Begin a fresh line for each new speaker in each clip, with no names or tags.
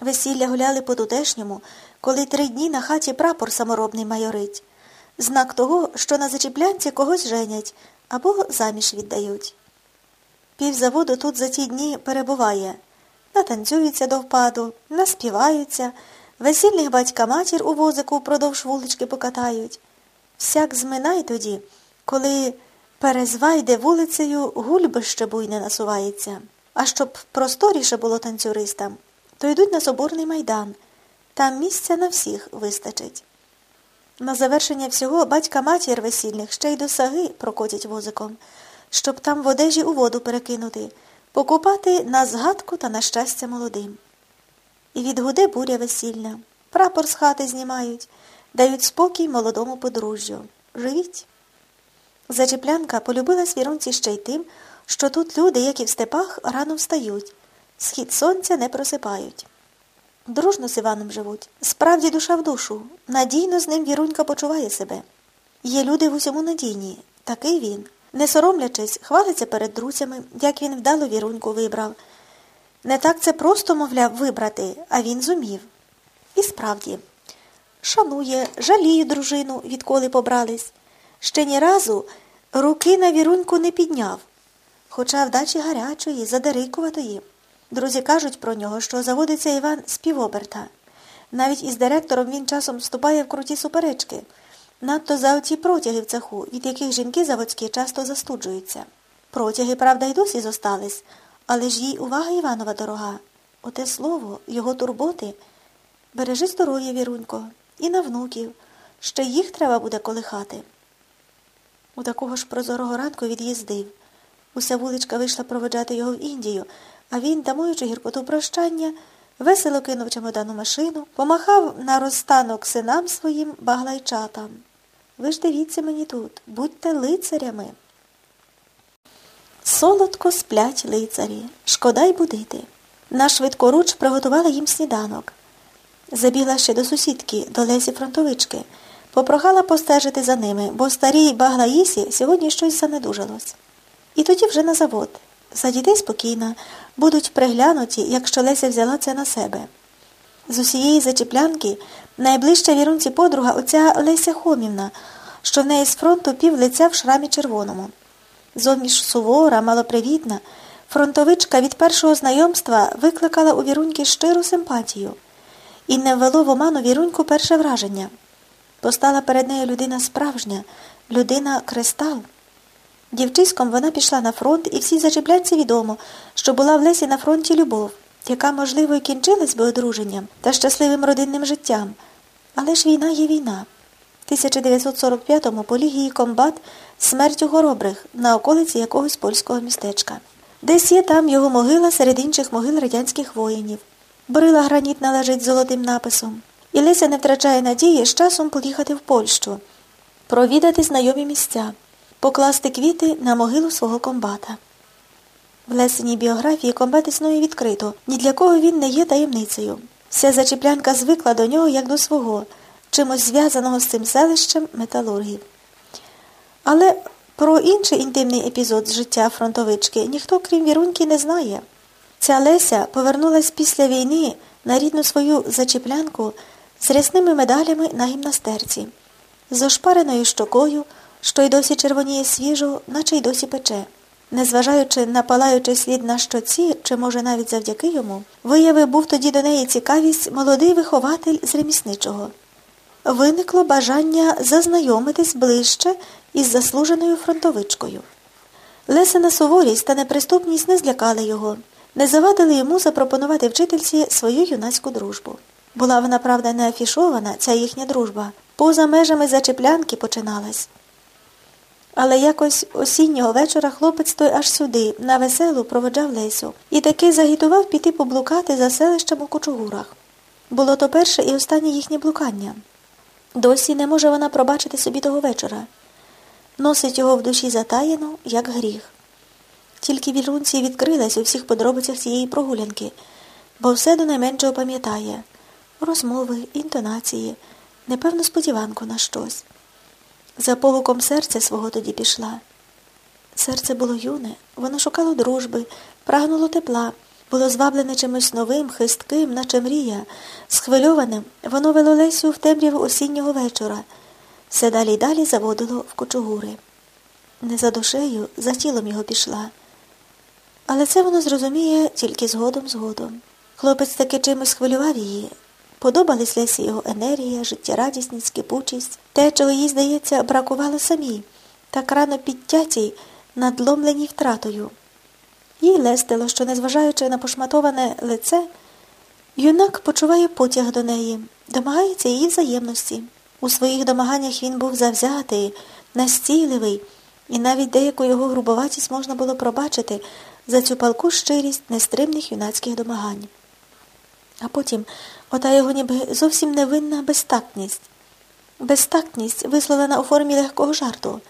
Весілля гуляли по тутешньому, коли три дні на хаті прапор саморобний майорить. Знак того, що на зачіплянці когось женять або заміж віддають. Півзаводу тут за ті дні перебуває. Натанцюються до впаду, наспіваються, весільних батька матір у возику впродовж вулички покатають. Всяк зминай тоді, коли перезвайде вулицею, гульбище буйне насувається. А щоб просторіше було танцюристам, то йдуть на соборний майдан. Там місця на всіх вистачить. На завершення всього батька матір весільних ще й до саги прокотять возиком, щоб там в одежі у воду перекинути, покупати на згадку та на щастя молодим. І відгуде буря весільна, прапор з хати знімають, дають спокій молодому подружжю. Живіть. Зачеплянка полюбила свірунці ще й тим, що тут люди, як і в степах, рано встають, схід сонця не просипають. Дружно з Іваном живуть. Справді душа в душу. Надійно з ним Вірунька почуває себе. Є люди в усьому надійні. Такий він. Не соромлячись, хвалиться перед друзями, як він вдало Віруньку вибрав. Не так це просто, мовляв, вибрати, а він зумів. І справді, шанує, жаліє дружину, відколи побрались. Ще ні разу руки на Віруньку не підняв, хоча вдачі гарячої, задерикуватої. Друзі кажуть про нього, що заводиться Іван з півоберта. Навіть із директором він часом вступає в круті суперечки. Надто за оті протяги в цеху, від яких жінки заводські часто застуджуються. Протяги, правда, й досі зостались, але ж їй увага Іванова дорога. Оте слово, його турботи. Бережи здоров'я, Вірунько, і на внуків. Ще їх треба буде колихати. У такого ж прозорого ранку від'їздив. Уся вуличка вийшла проведжати його в Індію, а він, тамуючи гіркоту прощання, весело кинув чемодану машину, помахав на розстанок синам своїм баглайчатам. Ви ж дивіться мені тут, будьте лицарями. Солодко сплять лицарі, шкода й будити. На швидкоруч приготувала їм сніданок. Забігла ще до сусідки, до Лесі фронтовички, попрохала постежити за ними, бо старій баглаїсі сьогодні щось занедужалось. І тоді вже на завод. За дітей спокійна, будуть приглянуті, якщо Леся взяла це на себе. З усієї зачіплянки найближча вірунці подруга оця Леся Хомівна, що в неї з фронту пів лиця в шрамі червоному. Зовніш сувора, малопривітна, фронтовичка від першого знайомства викликала у віруньки щиру симпатію і не ввело в оману віруньку перше враження. Постала перед нею людина справжня, людина кристал. Дівчиськом вона пішла на фронт, і всі зачепляться відомо, що була в Лесі на фронті любов, яка, можливо, і кінчилась би одруженням та щасливим родинним життям. Але ж війна є війна. 1945-му поліг її комбат смертю хоробрих на околиці якогось польського містечка. Десь є там його могила серед інших могил радянських воїнів. Брила гранітна лежить золотим написом. І Леся не втрачає надії з часом поїхати в Польщу, провідати знайомі місця покласти квіти на могилу свого комбата. В Лесеній біографії комбат існує відкрито, ні для кого він не є таємницею. Вся зачіплянка звикла до нього як до свого, чимось зв'язаного з цим селищем металургів. Але про інший інтимний епізод з життя фронтовички ніхто, крім Віруньки, не знає. Ця Леся повернулась після війни на рідну свою зачіплянку з рясними медалями на гімнастерці, з ошпареною щокою що й досі червоніє свіжо, наче й досі пече. Незважаючи на палаючий слід на щоці, чи, може, навіть завдяки йому, виявив був тоді до неї цікавість молодий вихователь з ремісничого. Виникло бажання зазнайомитись ближче із заслуженою фронтовичкою. Лесина суворість та неприступність не злякали його, не завадили йому запропонувати вчительці свою юнацьку дружбу. Була вона, правда, не афішована, ця їхня дружба, поза межами зачеплянки починалась. Але якось осіннього вечора хлопець той аж сюди, на веселу, проведжав Лесю, і таки загітував піти поблукати за селищем у кучугурах. Було то перше і останнє їхнє блукання. Досі не може вона пробачити собі того вечора. Носить його в душі затаєно, як гріх. Тільки вірунці відкрилась у всіх подробицях цієї прогулянки, бо все до найменшого пам'ятає розмови, інтонації, непевну сподіванку на щось. За полуком серця свого тоді пішла. Серце було юне, воно шукало дружби, прагнуло тепла, було зваблене чимось новим, хистким, наче мрія, схвильованим, воно вело Лесю в темряву осіннього вечора, все далі й далі заводило в кочугури. Не за душею, за тілом його пішла. Але це воно зрозуміє тільки згодом згодом. Хлопець таки чимось хвилював її. Подобались Лесі його енергія, життєрадісність, кипучість, те, чого їй, здається, бракувало самій, так рано підтятій, надломленій втратою. Їй лестило, що, незважаючи на пошматоване лице, юнак почуває потяг до неї, домагається її взаємності. У своїх домаганнях він був завзятий, настійливий, і навіть деяку його грубоватість можна було пробачити за цю палку щирість нестримних юнацьких домагань. А потім ота його ніби зовсім невинна безтактність. Безтактність висловлена у формі легкого жарту.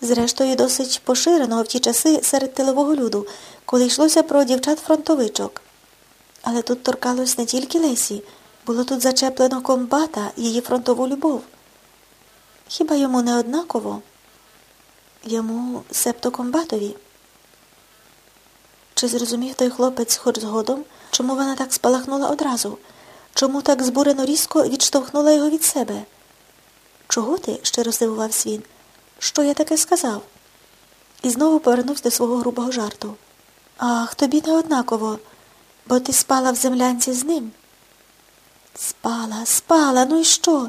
Зрештою, досить поширеного в ті часи серед тилового люду, коли йшлося про дівчат-фронтовичок. Але тут торкалось не тільки Лесі, було тут зачеплено комбата, її фронтову любов. Хіба йому не однаково? Йому септо комбатові? Чи зрозумів той хлопець хоч згодом, чому вона так спалахнула одразу? Чому так збурено різко відштовхнула його від себе? Чого ти? щиро здивувався він. Що я таке сказав? І знову повернувся до свого грубого жарту. Ах, тобі не однаково, бо ти спала в землянці з ним. Спала, спала, ну і що?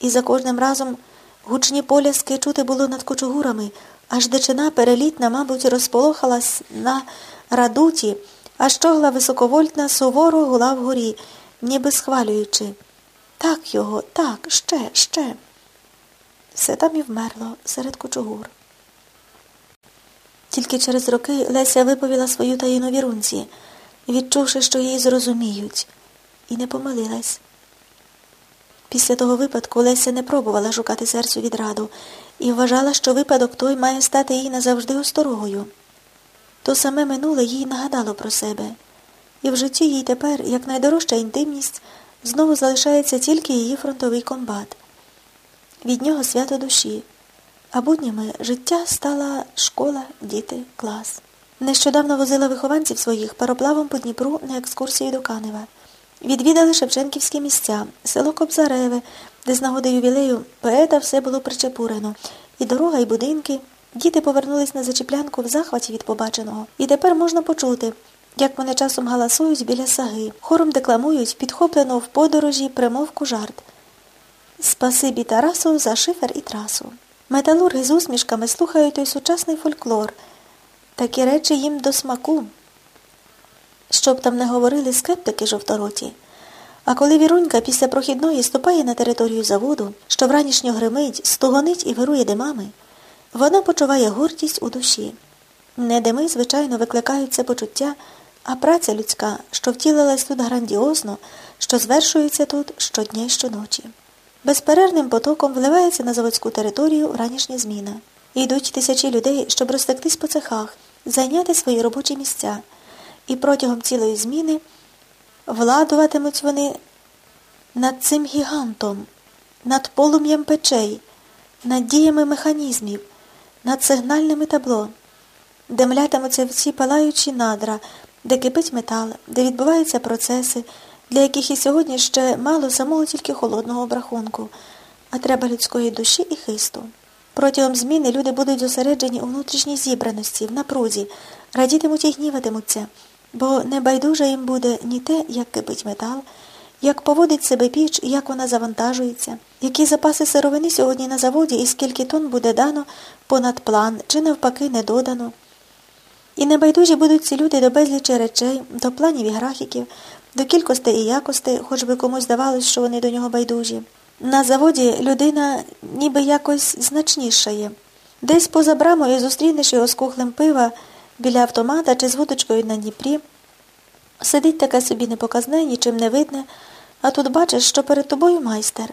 І за кожним разом гучні поляски чути було над кочугурами, аж дичина перелітна, мабуть, розполохалась на радуті, а щогла високовольтна суворо гула вгорі, ніби схвалюючи. Так його, так, ще, ще. Все там і вмерло серед кучугур. Тільки через роки Леся виповіла свою таїну вірунці, відчувши, що її зрозуміють, і не помилилась. Після того випадку Леся не пробувала шукати серцю відраду і вважала, що випадок той має стати їй назавжди осторогою. То саме минуле їй нагадало про себе, і в житті їй тепер, як найдорожча інтимність, знову залишається тільки її фронтовий комбат від нього свято душі, а буднями життя стала школа, діти, клас. Нещодавно возила вихованців своїх пароплавом по Дніпру на екскурсію до Канева. Відвідали Шевченківські місця, село Кобзареве, де з нагоди ювілею поета все було причепурено. І дорога, і будинки. Діти повернулись на зачіплянку в захваті від побаченого. І тепер можна почути, як вони часом галасують біля саги, хором декламують, підхоплено в подорожі примовку жарт. Спасибі Тарасу за шифер і трасу. Металурги з усмішками слухають той сучасний фольклор. Такі речі їм до смаку. Щоб там не говорили скептики жовтороті. А коли вірунька після прохідної ступає на територію заводу, що вранішньо гримить, стогонить і вирує димами, вона почуває гордість у душі. Не дими, звичайно, викликають це почуття, а праця людська, що втілилась тут грандіозно, що звершується тут щодня й щоночі. Безперервним потоком вливається на заводську територію вранішня зміна. йдуть тисячі людей, щоб розтектись по цехах, зайняти свої робочі місця. І протягом цілої зміни владуватимуть вони над цим гігантом, над полум'ям печей, над діями механізмів, над сигнальними табло, де млятимуться всі палаючі надра, де кипить метал, де відбуваються процеси для яких і сьогодні ще мало самого тільки холодного обрахунку, а треба людської душі і хисту. Протягом зміни люди будуть зосереджені у внутрішній зібраності, в напрузі, радітимуть і гніватимуться, бо небайдуже їм буде ні те, як кипить метал, як поводить себе піч, як вона завантажується, які запаси сировини сьогодні на заводі і скільки тонн буде дано понад план чи навпаки не додано. І небайдужі будуть ці люди до безлічі речей, до планів і графіків, до кількостей і якостей, хоч би комусь здавалось, що вони до нього байдужі. На заводі людина ніби якось значнішає. Десь поза брамою зустрінеш його з кухлем пива біля автомата чи з вудочкою на Дніпрі. Сидить таке собі непоказне, нічим не видне, а тут бачиш, що перед тобою майстер.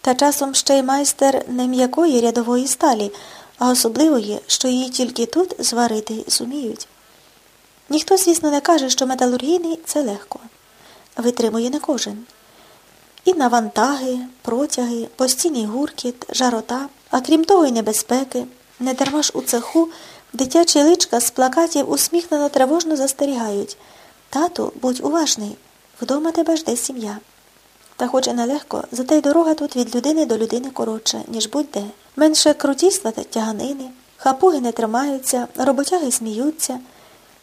Та часом ще й майстер не м'якої рядової сталі, а особливої, що її тільки тут зварити зуміють. Ніхто, звісно, не каже, що металургійний це легко витримує не кожен. І навантаги, протяги, постійний гуркіт, жарота, а крім того, й небезпеки. Не дарма ж у цеху Дитячі личка з плакатів усміхнено тривожно застерігають. Тату, будь уважний, вдома тебе жде сім'я. Та хоч і нелегко, зате й дорога тут від людини до людини коротша, ніж будь-де. Менше крутісла та тяганини, хапуги не тримаються, роботяги сміються.